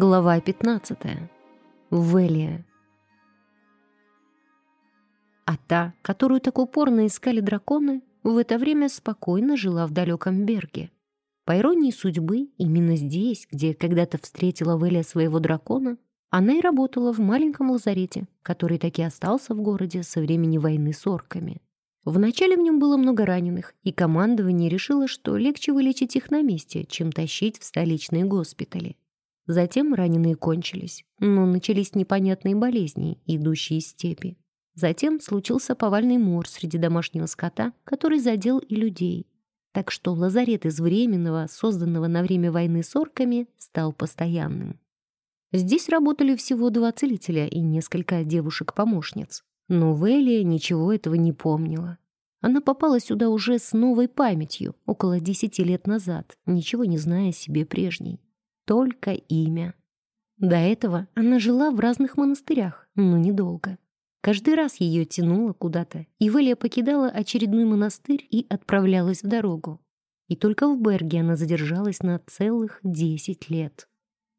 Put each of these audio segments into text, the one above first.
Глава 15. Велия. А та, которую так упорно искали драконы, в это время спокойно жила в далеком Берге. По иронии судьбы, именно здесь, где когда-то встретила Велия своего дракона, она и работала в маленьком лазарете, который таки остался в городе со времени войны с орками. Вначале в нем было много раненых, и командование решило, что легче вылечить их на месте, чем тащить в столичные госпитали. Затем раненые кончились, но начались непонятные болезни, идущие из степи. Затем случился повальный мор среди домашнего скота, который задел и людей. Так что лазарет из временного, созданного на время войны с орками, стал постоянным. Здесь работали всего два целителя и несколько девушек-помощниц. Но Велия ничего этого не помнила. Она попала сюда уже с новой памятью, около десяти лет назад, ничего не зная о себе прежней только имя. До этого она жила в разных монастырях, но недолго. Каждый раз ее тянуло куда-то, и Велия покидала очередной монастырь и отправлялась в дорогу. И только в Берге она задержалась на целых десять лет.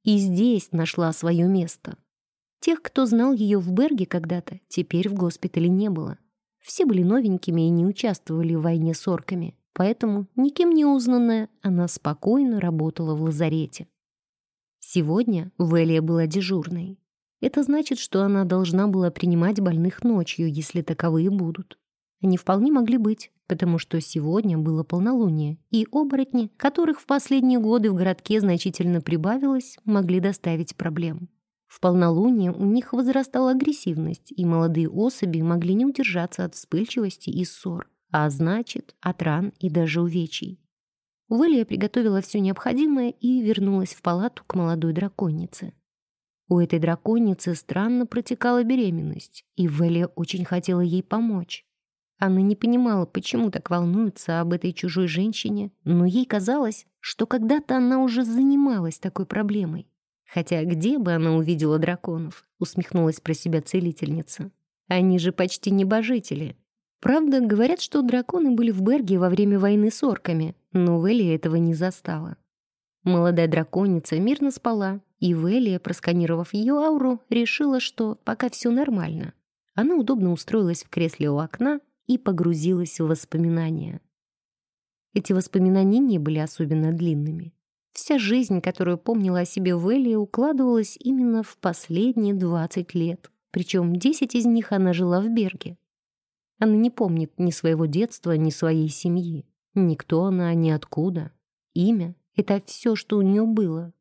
И здесь нашла свое место. Тех, кто знал ее в Берге когда-то, теперь в госпитале не было. Все были новенькими и не участвовали в войне с орками, поэтому, никем не узнанная, она спокойно работала в лазарете. Сегодня Велия была дежурной. Это значит, что она должна была принимать больных ночью, если таковые будут. Они вполне могли быть, потому что сегодня было полнолуние, и оборотни, которых в последние годы в городке значительно прибавилось, могли доставить проблем. В полнолуние у них возрастала агрессивность, и молодые особи могли не удержаться от вспыльчивости и ссор, а значит, от ран и даже увечий. Вэлия приготовила все необходимое и вернулась в палату к молодой драконице. У этой драконицы странно протекала беременность, и Вэлия очень хотела ей помочь. Она не понимала, почему так волнуется об этой чужой женщине, но ей казалось, что когда-то она уже занималась такой проблемой. Хотя где бы она увидела драконов, усмехнулась про себя целительница. Они же почти небожители, Правда, говорят, что драконы были в Берге во время войны с орками, но Велия этого не застала. Молодая драконица мирно спала, и Велия, просканировав ее ауру, решила, что пока все нормально. Она удобно устроилась в кресле у окна и погрузилась в воспоминания. Эти воспоминания не были особенно длинными. Вся жизнь, которую помнила о себе Велия, укладывалась именно в последние 20 лет. Причем 10 из них она жила в Берге. Она не помнит ни своего детства, ни своей семьи. Никто она, ни откуда. Имя — это все, что у нее было.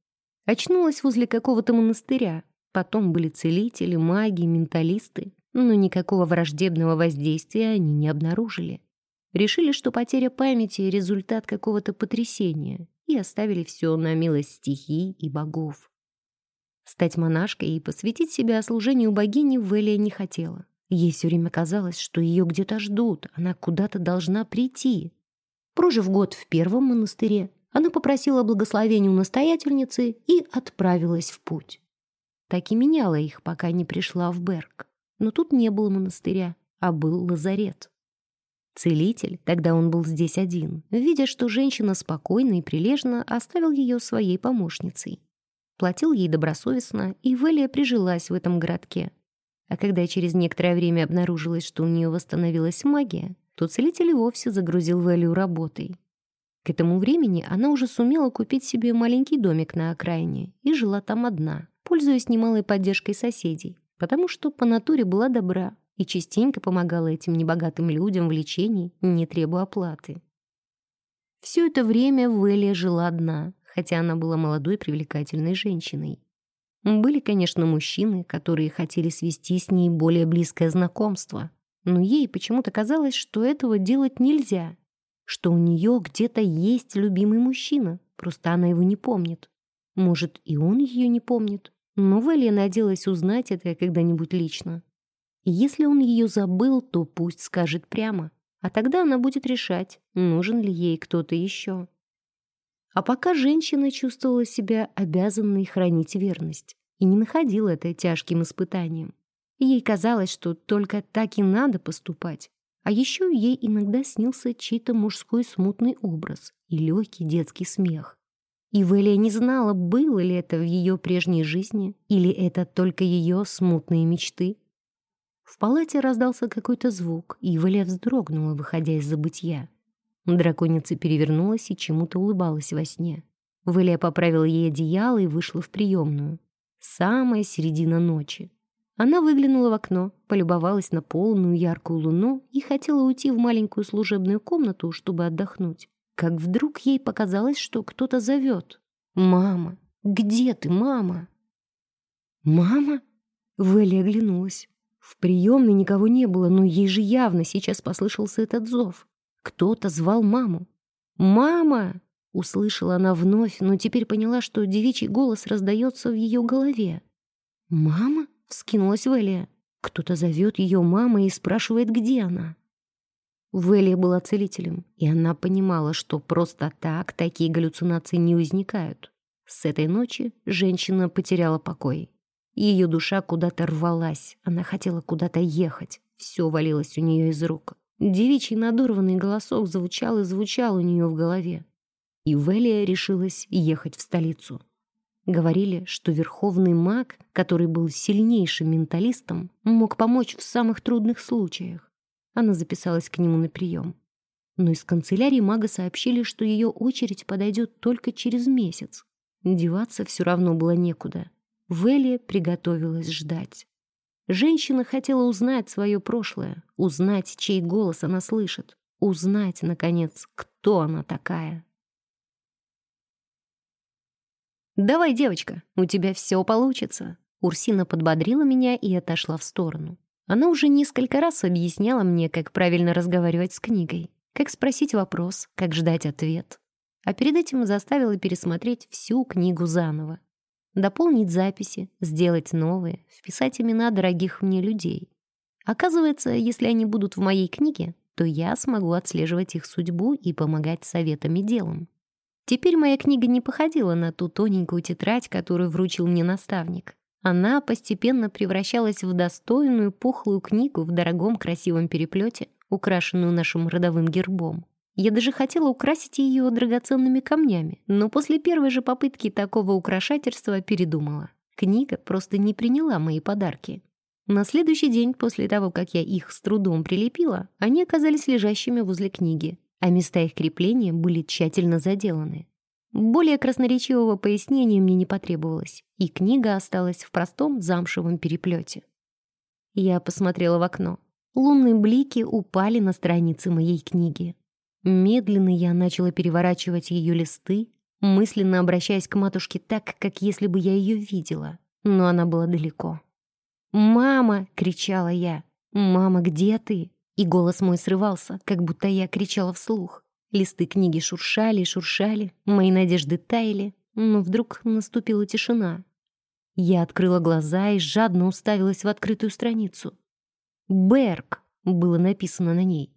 Очнулась возле какого-то монастыря. Потом были целители, маги, менталисты. Но никакого враждебного воздействия они не обнаружили. Решили, что потеря памяти — результат какого-то потрясения, и оставили все на милость стихий и богов. Стать монашкой и посвятить себя служению богини Велия не хотела. Ей все время казалось, что ее где-то ждут, она куда-то должна прийти. Прожив год в первом монастыре, она попросила благословения у настоятельницы и отправилась в путь. Так и меняла их, пока не пришла в Берг. Но тут не было монастыря, а был лазарет. Целитель, тогда он был здесь один, видя, что женщина спокойно и прилежно оставил ее своей помощницей. Платил ей добросовестно, и Велия прижилась в этом городке, а когда через некоторое время обнаружилось, что у нее восстановилась магия, то целитель вовсе загрузил Вэлю работой. К этому времени она уже сумела купить себе маленький домик на окраине и жила там одна, пользуясь немалой поддержкой соседей, потому что по натуре была добра и частенько помогала этим небогатым людям в лечении, не требуя оплаты. Все это время Вэлия жила одна, хотя она была молодой привлекательной женщиной. Были, конечно, мужчины, которые хотели свести с ней более близкое знакомство, но ей почему-то казалось, что этого делать нельзя, что у нее где-то есть любимый мужчина, просто она его не помнит. Может, и он ее не помнит, но Вэлия надеялась узнать это когда-нибудь лично. И если он ее забыл, то пусть скажет прямо, а тогда она будет решать, нужен ли ей кто-то еще. А пока женщина чувствовала себя обязанной хранить верность и не находила это тяжким испытанием. Ей казалось, что только так и надо поступать. А еще ей иногда снился чей-то мужской смутный образ и легкий детский смех. И Велия не знала, было ли это в ее прежней жизни, или это только ее смутные мечты. В палате раздался какой-то звук, и Велия вздрогнула, выходя из забытья. Драконица перевернулась и чему-то улыбалась во сне. Велия поправила ей одеяло и вышла в приемную. Самая середина ночи. Она выглянула в окно, полюбовалась на полную яркую луну и хотела уйти в маленькую служебную комнату, чтобы отдохнуть. Как вдруг ей показалось, что кто-то зовет. «Мама! Где ты, мама?» «Мама?» Вэлли оглянулась. В приемной никого не было, но ей же явно сейчас послышался этот зов. Кто-то звал маму. «Мама!» — услышала она вновь, но теперь поняла, что девичий голос раздается в ее голове. «Мама?» Вскинулась Велия. Кто-то зовет ее мамой и спрашивает, где она. Велия была целителем, и она понимала, что просто так такие галлюцинации не возникают. С этой ночи женщина потеряла покой. Ее душа куда-то рвалась, она хотела куда-то ехать. Все валилось у нее из рук. Девичий надорванный голосок звучал и звучал у нее в голове. И Велия решилась ехать в столицу. Говорили, что верховный маг, который был сильнейшим менталистом, мог помочь в самых трудных случаях. Она записалась к нему на прием. Но из канцелярии мага сообщили, что ее очередь подойдет только через месяц. Деваться все равно было некуда. Велия приготовилась ждать. Женщина хотела узнать свое прошлое, узнать, чей голос она слышит, узнать, наконец, кто она такая. «Давай, девочка, у тебя все получится». Урсина подбодрила меня и отошла в сторону. Она уже несколько раз объясняла мне, как правильно разговаривать с книгой, как спросить вопрос, как ждать ответ. А перед этим заставила пересмотреть всю книгу заново. Дополнить записи, сделать новые, вписать имена дорогих мне людей. Оказывается, если они будут в моей книге, то я смогу отслеживать их судьбу и помогать советам и делам. Теперь моя книга не походила на ту тоненькую тетрадь, которую вручил мне наставник. Она постепенно превращалась в достойную пухлую книгу в дорогом красивом переплете, украшенную нашим родовым гербом. Я даже хотела украсить ее драгоценными камнями, но после первой же попытки такого украшательства передумала. Книга просто не приняла мои подарки. На следующий день после того, как я их с трудом прилепила, они оказались лежащими возле книги а места их крепления были тщательно заделаны. Более красноречивого пояснения мне не потребовалось, и книга осталась в простом замшевом переплете. Я посмотрела в окно. Лунные блики упали на страницы моей книги. Медленно я начала переворачивать ее листы, мысленно обращаясь к матушке так, как если бы я ее видела, но она была далеко. «Мама!» — кричала я. «Мама, где ты?» И голос мой срывался, как будто я кричала вслух. Листы книги шуршали шуршали, мои надежды таяли, но вдруг наступила тишина. Я открыла глаза и жадно уставилась в открытую страницу. «Берг» было написано на ней.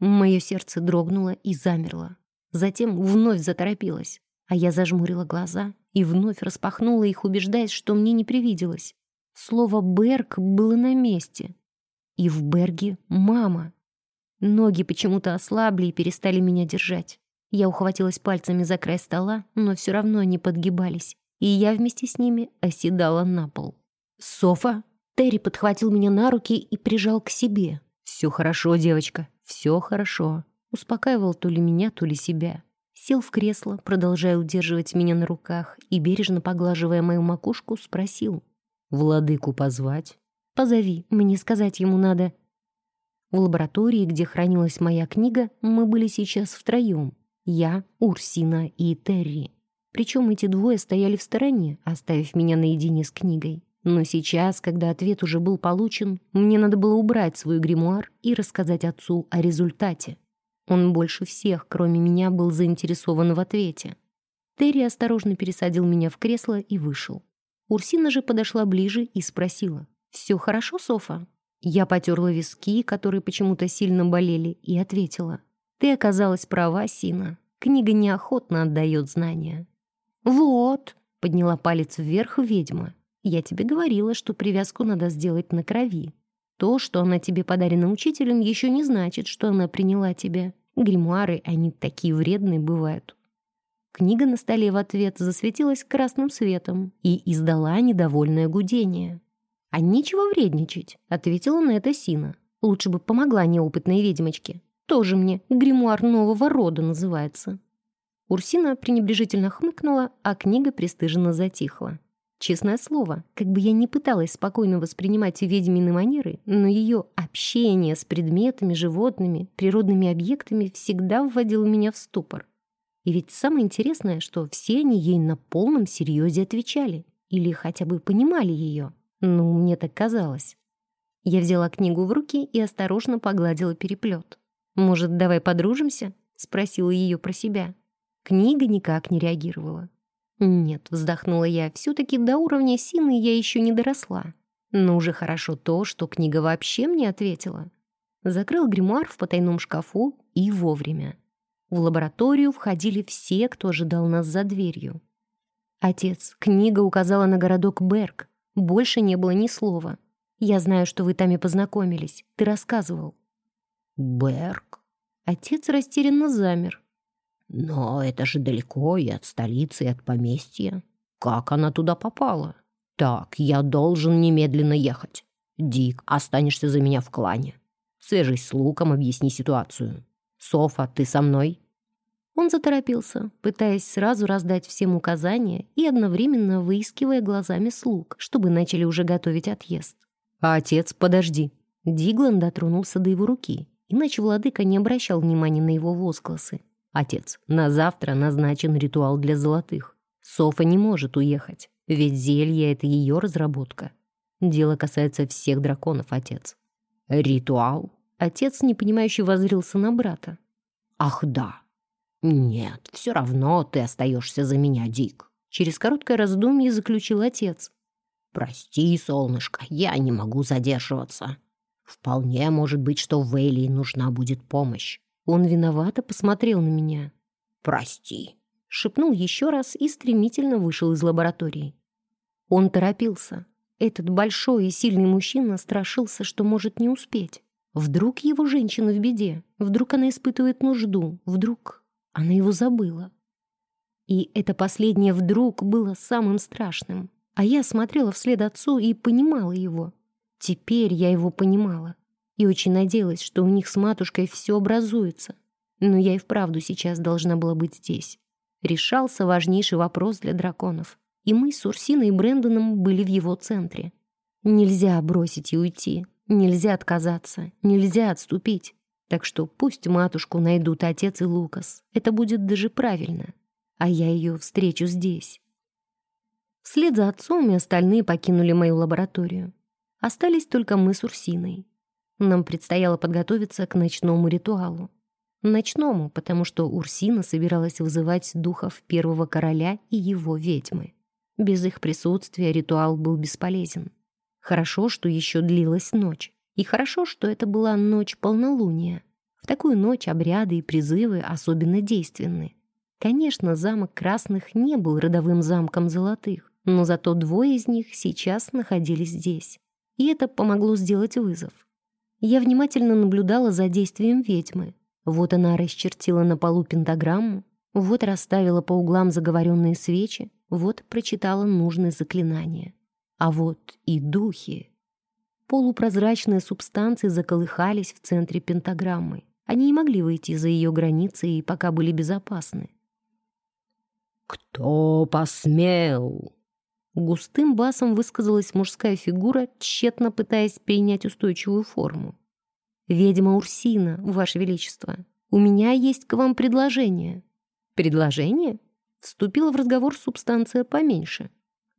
Мое сердце дрогнуло и замерло. Затем вновь заторопилось, а я зажмурила глаза и вновь распахнула их, убеждаясь, что мне не привиделось. Слово «Берг» было на месте, и в Берге мама. Ноги почему-то ослабли и перестали меня держать. Я ухватилась пальцами за край стола, но все равно они подгибались, и я вместе с ними оседала на пол. «Софа!» Терри подхватил меня на руки и прижал к себе. «Все хорошо, девочка, все хорошо». Успокаивал то ли меня, то ли себя. Сел в кресло, продолжая удерживать меня на руках, и, бережно поглаживая мою макушку, спросил. «Владыку позвать?» Позови, мне сказать ему надо». В лаборатории, где хранилась моя книга, мы были сейчас втроем. Я, Урсина и Терри. Причем эти двое стояли в стороне, оставив меня наедине с книгой. Но сейчас, когда ответ уже был получен, мне надо было убрать свой гримуар и рассказать отцу о результате. Он больше всех, кроме меня, был заинтересован в ответе. Терри осторожно пересадил меня в кресло и вышел. Урсина же подошла ближе и спросила. «Все хорошо, Софа?» Я потерла виски, которые почему-то сильно болели, и ответила. «Ты оказалась права, Сина. Книга неохотно отдает знания». «Вот», — подняла палец вверх ведьма. «Я тебе говорила, что привязку надо сделать на крови. То, что она тебе подарена учителем, еще не значит, что она приняла тебя. Гримуары, они такие вредные бывают». Книга на столе в ответ засветилась красным светом и издала недовольное гудение. «А нечего вредничать», — ответила на это Сина. «Лучше бы помогла неопытной ведьмочке. Тоже мне гримуар нового рода называется». Урсина пренебрежительно хмыкнула, а книга пристыженно затихла. Честное слово, как бы я ни пыталась спокойно воспринимать ведьмины манеры, но ее общение с предметами, животными, природными объектами всегда вводило меня в ступор. И ведь самое интересное, что все они ей на полном серьезе отвечали или хотя бы понимали ее. Ну, мне так казалось. Я взяла книгу в руки и осторожно погладила переплет. «Может, давай подружимся?» — спросила ее про себя. Книга никак не реагировала. «Нет», — вздохнула я, — «все-таки до уровня Сины я еще не доросла. Но уже хорошо то, что книга вообще мне ответила». Закрыл гримуар в потайном шкафу и вовремя. В лабораторию входили все, кто ожидал нас за дверью. «Отец, книга указала на городок Берг. Больше не было ни слова. Я знаю, что вы там и познакомились. Ты рассказывал». «Берг?» Отец растерянно замер. Но это же далеко и от столицы, и от поместья. Как она туда попала? Так, я должен немедленно ехать. Дик, останешься за меня в клане. Свяжись с Луком, объясни ситуацию. Софа, ты со мной?» Он заторопился, пытаясь сразу раздать всем указания и одновременно выискивая глазами слуг, чтобы начали уже готовить отъезд. «А отец, подожди!» Диглан дотронулся до его руки, иначе владыка не обращал внимания на его возгласы. Отец, на завтра назначен ритуал для золотых. Софа не может уехать, ведь зелье — это ее разработка. Дело касается всех драконов, отец. Ритуал? Отец, непонимающе, возрился на брата. Ах, да. Нет, все равно ты остаешься за меня, Дик. Через короткое раздумье заключил отец. Прости, солнышко, я не могу задерживаться. Вполне может быть, что Вейли нужна будет помощь. Он виновато посмотрел на меня. «Прости», — шепнул еще раз и стремительно вышел из лаборатории. Он торопился. Этот большой и сильный мужчина страшился, что может не успеть. Вдруг его женщина в беде, вдруг она испытывает нужду, вдруг она его забыла. И это последнее «вдруг» было самым страшным. А я смотрела вслед отцу и понимала его. Теперь я его понимала и очень надеялась, что у них с матушкой все образуется. Но я и вправду сейчас должна была быть здесь. Решался важнейший вопрос для драконов. И мы с Урсиной и Брэндоном были в его центре. Нельзя бросить и уйти. Нельзя отказаться. Нельзя отступить. Так что пусть матушку найдут отец и Лукас. Это будет даже правильно. А я ее встречу здесь. Вслед за отцом и остальные покинули мою лабораторию. Остались только мы с Урсиной. Нам предстояло подготовиться к ночному ритуалу. Ночному, потому что Урсина собиралась вызывать духов первого короля и его ведьмы. Без их присутствия ритуал был бесполезен. Хорошо, что еще длилась ночь. И хорошо, что это была ночь полнолуния. В такую ночь обряды и призывы особенно действенны. Конечно, замок Красных не был родовым замком Золотых, но зато двое из них сейчас находились здесь. И это помогло сделать вызов. Я внимательно наблюдала за действием ведьмы. Вот она расчертила на полу пентаграмму, вот расставила по углам заговоренные свечи, вот прочитала нужные заклинания. А вот и духи. Полупрозрачные субстанции заколыхались в центре пентаграммы. Они не могли выйти за ее границы и пока были безопасны. «Кто посмел?» Густым басом высказалась мужская фигура, тщетно пытаясь принять устойчивую форму. «Ведьма Урсина, Ваше Величество, у меня есть к вам предложение». «Предложение?» Вступила в разговор субстанция поменьше.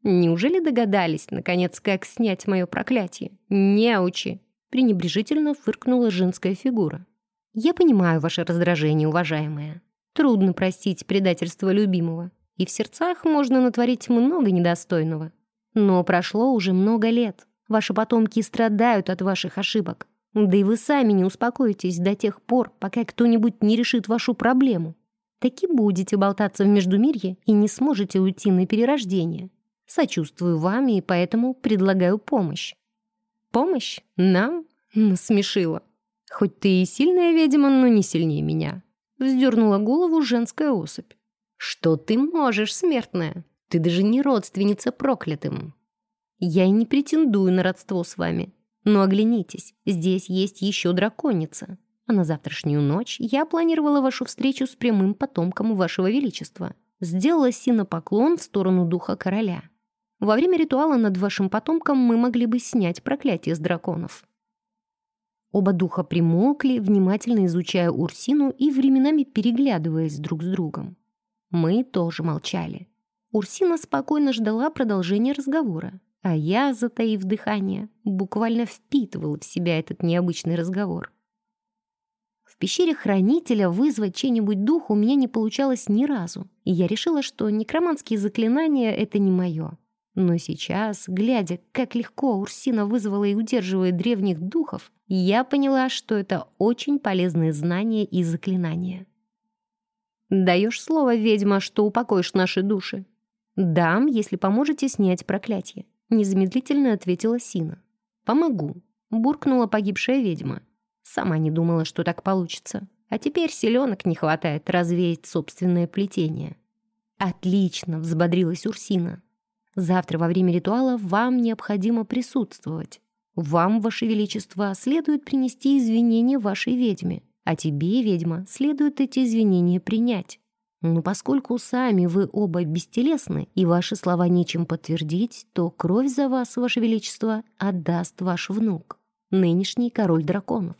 «Неужели догадались, наконец, как снять мое проклятие? Неучи!» пренебрежительно фыркнула женская фигура. «Я понимаю ваше раздражение, уважаемая. Трудно простить предательство любимого и в сердцах можно натворить много недостойного. Но прошло уже много лет. Ваши потомки страдают от ваших ошибок. Да и вы сами не успокоитесь до тех пор, пока кто-нибудь не решит вашу проблему. Таки будете болтаться в Междумирье и не сможете уйти на перерождение. Сочувствую вам и поэтому предлагаю помощь. Помощь? Нам? Насмешила. Хоть ты и сильная ведьма, но не сильнее меня. Вздернула голову женская особь. «Что ты можешь, смертная? Ты даже не родственница проклятым. Я и не претендую на родство с вами. Но оглянитесь, здесь есть еще драконица. А на завтрашнюю ночь я планировала вашу встречу с прямым потомком вашего величества. Сделала Сина поклон в сторону духа короля. Во время ритуала над вашим потомком мы могли бы снять проклятие с драконов. Оба духа примолкли, внимательно изучая Урсину и временами переглядываясь друг с другом. Мы тоже молчали. Урсина спокойно ждала продолжения разговора, а я, затаив дыхание, буквально впитывала в себя этот необычный разговор. В пещере Хранителя вызвать чей-нибудь дух у меня не получалось ни разу, и я решила, что некроманские заклинания — это не мое. Но сейчас, глядя, как легко Урсина вызвала и удерживает древних духов, я поняла, что это очень полезные знания и заклинания. «Даешь слово, ведьма, что упокоишь наши души?» «Дам, если поможете снять проклятие», — незамедлительно ответила Сина. «Помогу», — буркнула погибшая ведьма. Сама не думала, что так получится. А теперь селенок не хватает развеять собственное плетение. «Отлично!» — взбодрилась Урсина. «Завтра во время ритуала вам необходимо присутствовать. Вам, Ваше Величество, следует принести извинения вашей ведьме, а тебе, ведьма, следует эти извинения принять. Но поскольку сами вы оба бестелесны, и ваши слова нечем подтвердить, то кровь за вас, Ваше Величество, отдаст ваш внук, нынешний король драконов.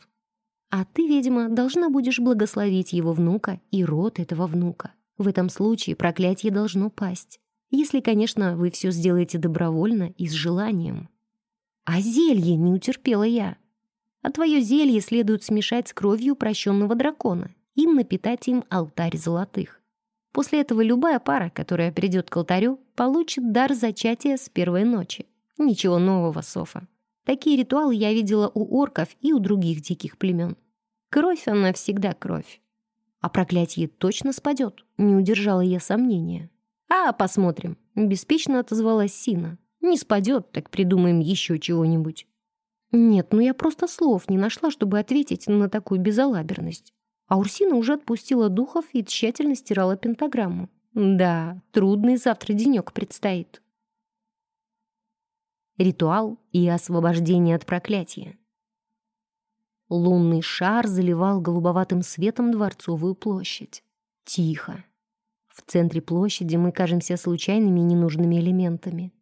А ты, видимо, должна будешь благословить его внука и род этого внука. В этом случае проклятие должно пасть. Если, конечно, вы все сделаете добровольно и с желанием. А зелье не утерпела я. А твое зелье следует смешать с кровью прощенного дракона и напитать им алтарь золотых. После этого любая пара, которая придет к алтарю, получит дар зачатия с первой ночи. Ничего нового, Софа. Такие ритуалы я видела у орков и у других диких племен. Кровь она всегда кровь. А проклятие точно спадет, не удержала я сомнения. А, посмотрим, беспечно отозвалась Сина. Не спадет, так придумаем еще чего-нибудь. Нет, ну я просто слов не нашла, чтобы ответить на такую безалаберность. А Урсина уже отпустила духов и тщательно стирала пентаграмму. Да, трудный завтра денек предстоит. Ритуал и освобождение от проклятия. Лунный шар заливал голубоватым светом дворцовую площадь. Тихо. В центре площади мы кажемся случайными и ненужными элементами.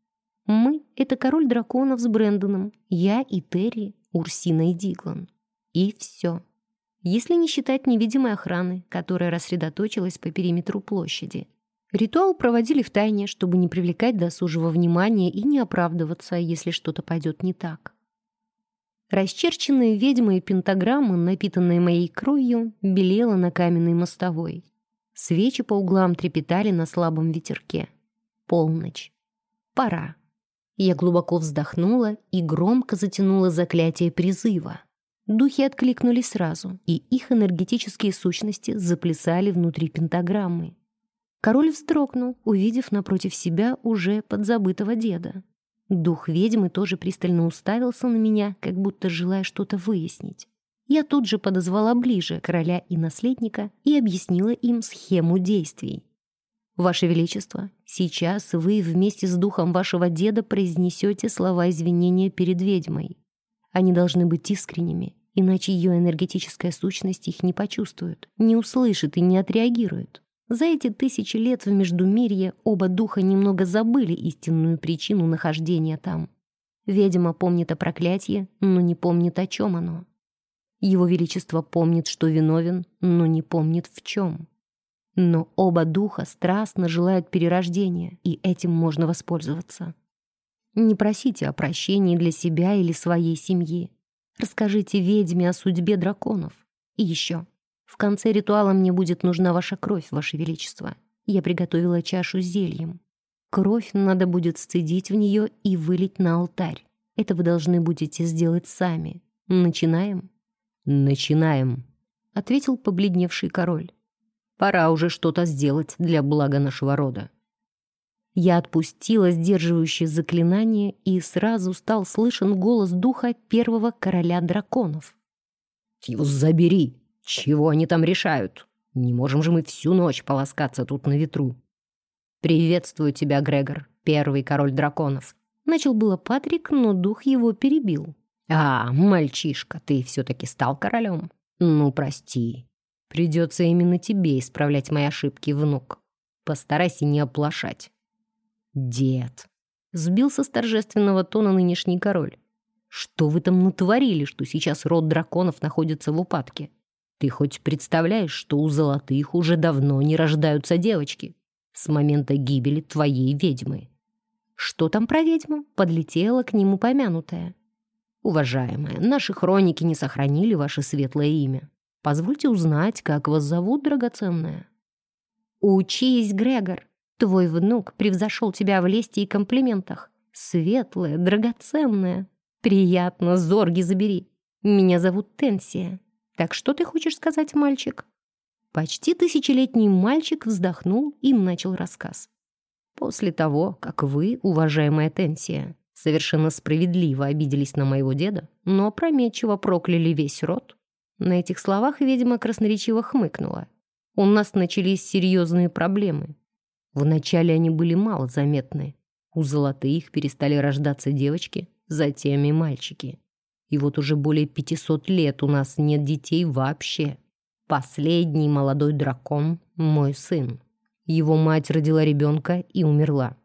Мы — это король драконов с Брэндоном, я и Терри, Урсина и Диглан. И все. Если не считать невидимой охраны, которая рассредоточилась по периметру площади. Ритуал проводили в тайне, чтобы не привлекать досужего внимания и не оправдываться, если что-то пойдет не так. Расчерченная ведьмой пентаграмма, напитанная моей кровью, белела на каменной мостовой. Свечи по углам трепетали на слабом ветерке. Полночь. Пора. Я глубоко вздохнула и громко затянула заклятие призыва. Духи откликнулись сразу, и их энергетические сущности заплясали внутри пентаграммы. Король вздрогнул, увидев напротив себя уже подзабытого деда. Дух ведьмы тоже пристально уставился на меня, как будто желая что-то выяснить. Я тут же подозвала ближе короля и наследника и объяснила им схему действий. «Ваше Величество, сейчас вы вместе с духом вашего деда произнесете слова извинения перед ведьмой. Они должны быть искренними, иначе ее энергетическая сущность их не почувствует, не услышит и не отреагирует. За эти тысячи лет в Междумирье оба духа немного забыли истинную причину нахождения там. Ведьма помнит о проклятии, но не помнит, о чем оно. Его Величество помнит, что виновен, но не помнит, в чем. Но оба духа страстно желают перерождения, и этим можно воспользоваться. Не просите о прощении для себя или своей семьи. Расскажите ведьме о судьбе драконов. И еще. В конце ритуала мне будет нужна ваша кровь, ваше величество. Я приготовила чашу с зельем. Кровь надо будет сцедить в нее и вылить на алтарь. Это вы должны будете сделать сами. Начинаем? Начинаем, ответил побледневший король. Пора уже что-то сделать для блага нашего рода. Я отпустила сдерживающее заклинание, и сразу стал слышен голос духа первого короля драконов. «Его забери!» «Чего они там решают? Не можем же мы всю ночь полоскаться тут на ветру. «Приветствую тебя, Грегор, первый король драконов». Начал было Патрик, но дух его перебил. «А, мальчишка, ты все-таки стал королем? Ну, прости. Придется именно тебе исправлять мои ошибки, внук. Постарайся не оплошать». «Дед», — сбился с торжественного тона нынешний король. «Что вы там натворили, что сейчас род драконов находится в упадке? Ты хоть представляешь, что у золотых уже давно не рождаются девочки? С момента гибели твоей ведьмы». «Что там про ведьму?» — подлетела к нему помянутая. «Уважаемая, наши хроники не сохранили ваше светлое имя. Позвольте узнать, как вас зовут, драгоценная». «Учись, Грегор. Твой внук превзошел тебя в лести и комплиментах. Светлая, драгоценная. Приятно, зорги забери. Меня зовут Тенсия. Так что ты хочешь сказать, мальчик?» Почти тысячелетний мальчик вздохнул и начал рассказ. «После того, как вы, уважаемая Тенсия, совершенно справедливо обиделись на моего деда, но опрометчиво прокляли весь род. На этих словах ведьма красноречиво хмыкнула. У нас начались серьезные проблемы. Вначале они были мало заметны. У золотых перестали рождаться девочки, затем и мальчики. И вот уже более 500 лет у нас нет детей вообще. Последний молодой дракон — мой сын. Его мать родила ребенка и умерла.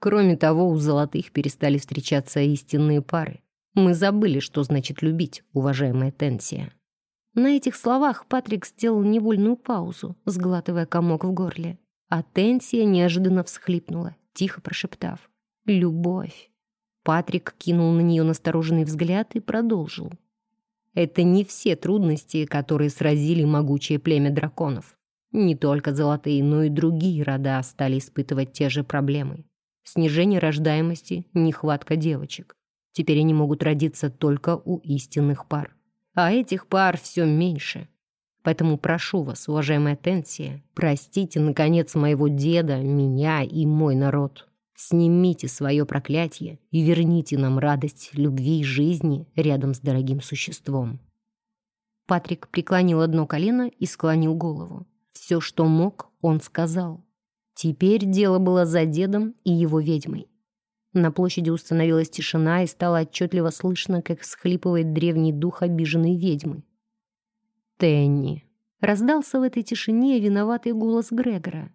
Кроме того, у золотых перестали встречаться истинные пары. Мы забыли, что значит любить, уважаемая Тенсия. На этих словах Патрик сделал невольную паузу, сглатывая комок в горле. А Тенсия неожиданно всхлипнула, тихо прошептав «Любовь». Патрик кинул на нее настороженный взгляд и продолжил. «Это не все трудности, которые сразили могучее племя драконов. Не только золотые, но и другие рода стали испытывать те же проблемы снижение рождаемости, нехватка девочек. Теперь они могут родиться только у истинных пар. А этих пар все меньше. Поэтому прошу вас, уважаемая Тенсия, простите, наконец, моего деда, меня и мой народ. Снимите свое проклятие и верните нам радость любви и жизни рядом с дорогим существом. Патрик преклонил одно колено и склонил голову. Все, что мог, он сказал. Теперь дело было за дедом и его ведьмой. На площади установилась тишина, и стало отчетливо слышно, как схлипывает древний дух обиженной ведьмы. «Тенни!» — раздался в этой тишине виноватый голос Грегора.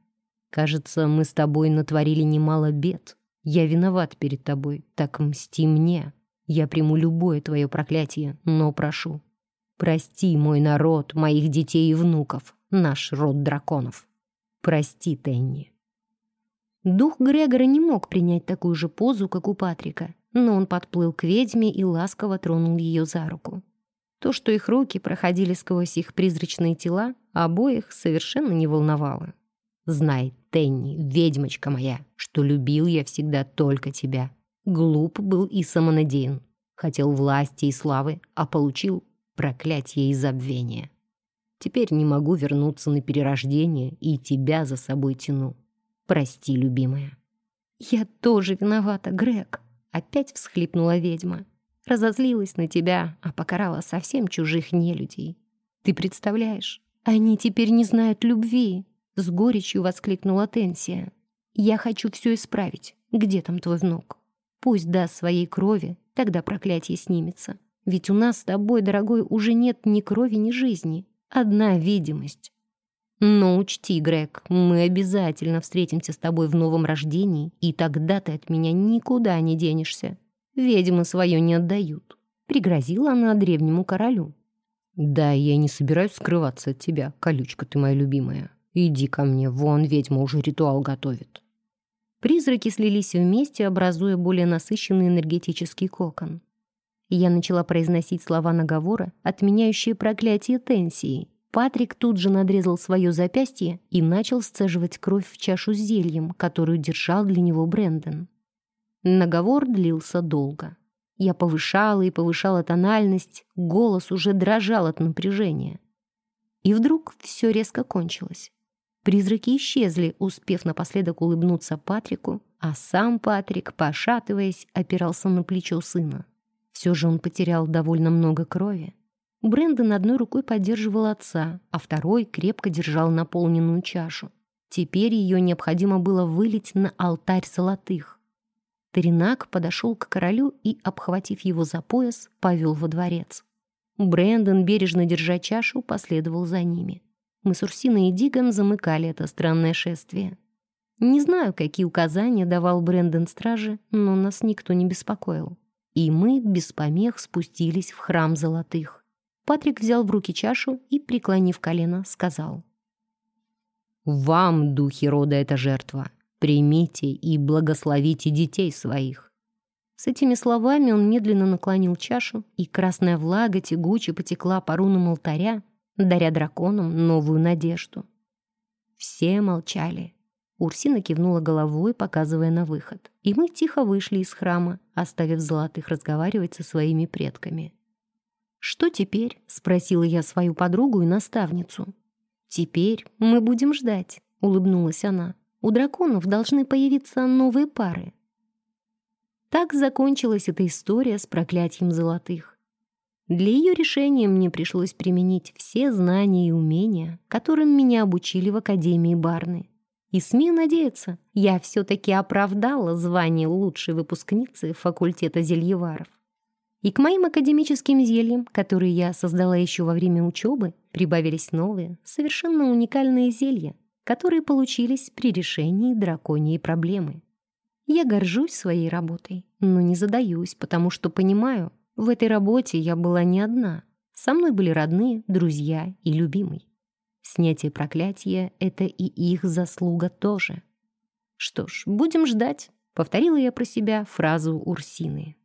«Кажется, мы с тобой натворили немало бед. Я виноват перед тобой, так мсти мне. Я приму любое твое проклятие, но прошу. Прости мой народ, моих детей и внуков, наш род драконов. Прости, Тенни». Дух Грегора не мог принять такую же позу, как у Патрика, но он подплыл к ведьме и ласково тронул ее за руку. То, что их руки проходили сквозь их призрачные тела, обоих совершенно не волновало. «Знай, Тенни, ведьмочка моя, что любил я всегда только тебя. Глуп был и самонадеян. Хотел власти и славы, а получил проклятие и забвение. Теперь не могу вернуться на перерождение и тебя за собой тяну. Прости, любимая». «Я тоже виновата, Грег», — опять всхлипнула ведьма. «Разозлилась на тебя, а покарала совсем чужих нелюдей. Ты представляешь, они теперь не знают любви», — с горечью воскликнула Тенсия. «Я хочу все исправить. Где там твой внук? Пусть даст своей крови, тогда проклятие снимется. Ведь у нас с тобой, дорогой, уже нет ни крови, ни жизни. Одна видимость. Но учти, Грег, мы обязательно встретимся с тобой в новом рождении, и тогда ты от меня никуда не денешься. Ведьмы свое не отдают. Пригрозила она древнему королю. Да, я не собираюсь скрываться от тебя, колючка ты моя любимая. Иди ко мне, вон ведьма уже ритуал готовит. Призраки слились вместе, образуя более насыщенный энергетический кокон. Я начала произносить слова наговора, отменяющие проклятие Тенсии, Патрик тут же надрезал свое запястье и начал сцеживать кровь в чашу с зельем, которую держал для него Брэндон. Наговор длился долго. Я повышала и повышала тональность, голос уже дрожал от напряжения. И вдруг все резко кончилось. Призраки исчезли, успев напоследок улыбнуться Патрику, а сам Патрик, пошатываясь, опирался на плечо сына. Все же он потерял довольно много крови. Брэндон одной рукой поддерживал отца, а второй крепко держал наполненную чашу. Теперь ее необходимо было вылить на алтарь золотых. Теренак подошел к королю и, обхватив его за пояс, повел во дворец. Брэндон, бережно держа чашу, последовал за ними. Мы с Урсиной и Дигом замыкали это странное шествие. Не знаю, какие указания давал Брэндон страже, но нас никто не беспокоил. И мы без помех спустились в храм золотых. Патрик взял в руки чашу и, преклонив колено, сказал. «Вам, духи рода, эта жертва. Примите и благословите детей своих». С этими словами он медленно наклонил чашу, и красная влага тягуче потекла по рунам алтаря, даря драконам новую надежду. Все молчали. Урсина кивнула головой, показывая на выход. И мы тихо вышли из храма, оставив золотых разговаривать со своими предками. «Что теперь?» — спросила я свою подругу и наставницу. «Теперь мы будем ждать», — улыбнулась она. «У драконов должны появиться новые пары». Так закончилась эта история с проклятием золотых. Для ее решения мне пришлось применить все знания и умения, которым меня обучили в Академии Барны. И смею надеяться, я все-таки оправдала звание лучшей выпускницы факультета зельеваров. И к моим академическим зельям, которые я создала еще во время учебы, прибавились новые, совершенно уникальные зелья, которые получились при решении драконьей проблемы. Я горжусь своей работой, но не задаюсь, потому что понимаю, в этой работе я была не одна. Со мной были родные, друзья и любимый. Снятие проклятия — это и их заслуга тоже. Что ж, будем ждать, повторила я про себя фразу Урсины.